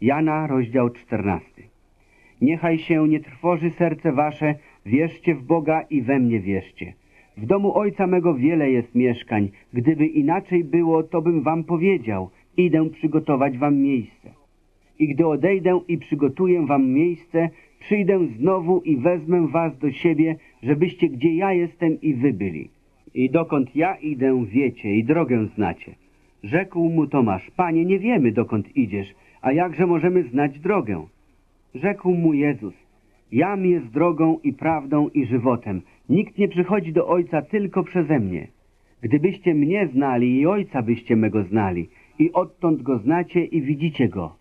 Jana, rozdział 14. Niechaj się nie trwoży serce wasze, wierzcie w Boga i we mnie wierzcie. W domu Ojca mego wiele jest mieszkań. Gdyby inaczej było, to bym wam powiedział. Idę przygotować wam miejsce. I gdy odejdę i przygotuję wam miejsce, przyjdę znowu i wezmę was do siebie, żebyście gdzie ja jestem i wy byli. I dokąd ja idę, wiecie i drogę znacie. Rzekł mu Tomasz, Panie, nie wiemy, dokąd idziesz, a jakże możemy znać drogę? Rzekł mu Jezus, Jam jest drogą i prawdą i żywotem. Nikt nie przychodzi do Ojca tylko przeze mnie. Gdybyście mnie znali i Ojca byście mego znali, i odtąd go znacie i widzicie go.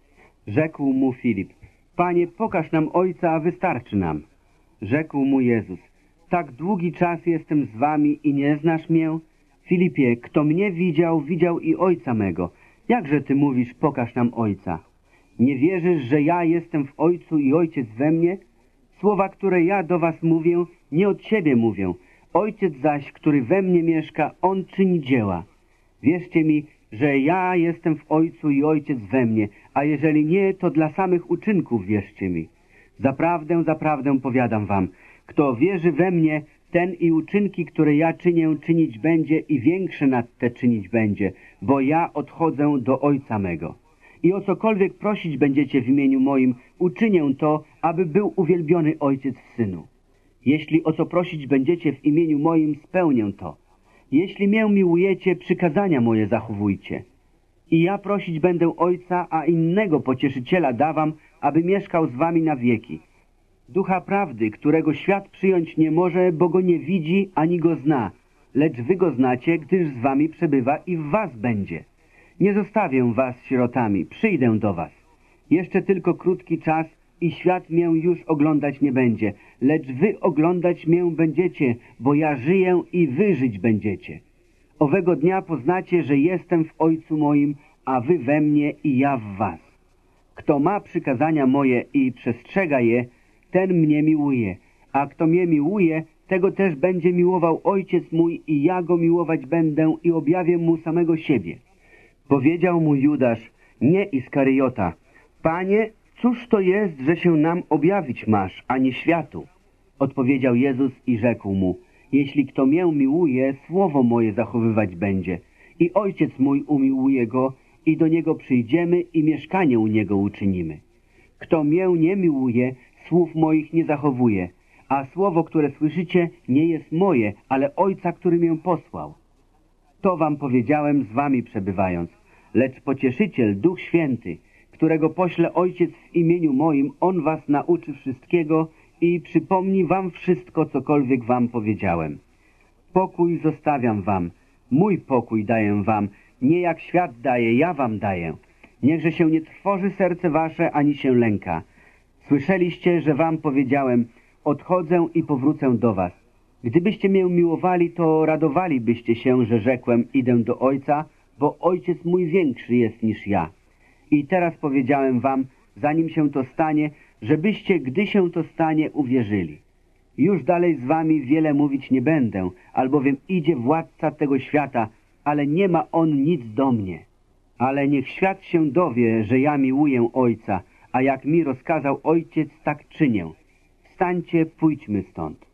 Rzekł mu Filip, Panie, pokaż nam Ojca, a wystarczy nam. Rzekł mu Jezus, tak długi czas jestem z wami i nie znasz mię? Filipie, kto mnie widział, widział i Ojca mego. Jakże ty mówisz, pokaż nam Ojca? Nie wierzysz, że ja jestem w Ojcu i Ojciec we mnie? Słowa, które ja do was mówię, nie od siebie mówię. Ojciec zaś, który we mnie mieszka, On czyni dzieła. Wierzcie mi, że ja jestem w Ojcu i Ojciec we mnie, a jeżeli nie, to dla samych uczynków wierzcie mi. Zaprawdę, zaprawdę powiadam wam, kto wierzy we mnie, ten i uczynki, które ja czynię, czynić będzie i większe nad te czynić będzie, bo ja odchodzę do Ojca mego. I o cokolwiek prosić będziecie w imieniu moim, uczynię to, aby był uwielbiony Ojciec w Synu. Jeśli o co prosić będziecie w imieniu moim, spełnię to. Jeśli mię miłujecie, przykazania moje zachowujcie. I ja prosić będę Ojca, a innego pocieszyciela dawam, aby mieszkał z wami na wieki. Ducha prawdy, którego świat przyjąć nie może, bo go nie widzi ani go zna, lecz wy go znacie, gdyż z wami przebywa i w was będzie. Nie zostawię was sierotami, przyjdę do was. Jeszcze tylko krótki czas i świat mię już oglądać nie będzie, lecz wy oglądać mię będziecie, bo ja żyję i wy żyć będziecie. Owego dnia poznacie, że jestem w Ojcu moim, a wy we mnie i ja w was. Kto ma przykazania moje i przestrzega je, ten mnie miłuje, a kto mnie miłuje, tego też będzie miłował Ojciec mój i ja go miłować będę i objawię mu samego siebie. Powiedział mu Judasz, nie Iskariota, Panie, cóż to jest, że się nam objawić masz, ani światu? Odpowiedział Jezus i rzekł mu, jeśli kto mię miłuje, słowo moje zachowywać będzie. I Ojciec mój umiłuje go i do niego przyjdziemy i mieszkanie u niego uczynimy. Kto mię nie miłuje, słów moich nie zachowuje, a słowo, które słyszycie, nie jest moje, ale Ojca, który mię posłał. To wam powiedziałem z wami przebywając, lecz pocieszyciel, Duch Święty, którego pośle Ojciec w imieniu moim, On was nauczy wszystkiego i przypomni wam wszystko, cokolwiek wam powiedziałem. Pokój zostawiam wam, mój pokój daję wam, nie jak świat daje, ja wam daję. Niechże się nie trwoży serce wasze, ani się lęka. Słyszeliście, że wam powiedziałem, odchodzę i powrócę do was. Gdybyście mnie miłowali, to radowalibyście się, że rzekłem, idę do Ojca, bo Ojciec mój większy jest niż ja. I teraz powiedziałem wam, zanim się to stanie, żebyście, gdy się to stanie, uwierzyli. Już dalej z wami wiele mówić nie będę, albowiem idzie władca tego świata, ale nie ma on nic do mnie. Ale niech świat się dowie, że ja miłuję Ojca, a jak mi rozkazał Ojciec, tak czynię. Wstańcie, pójdźmy stąd.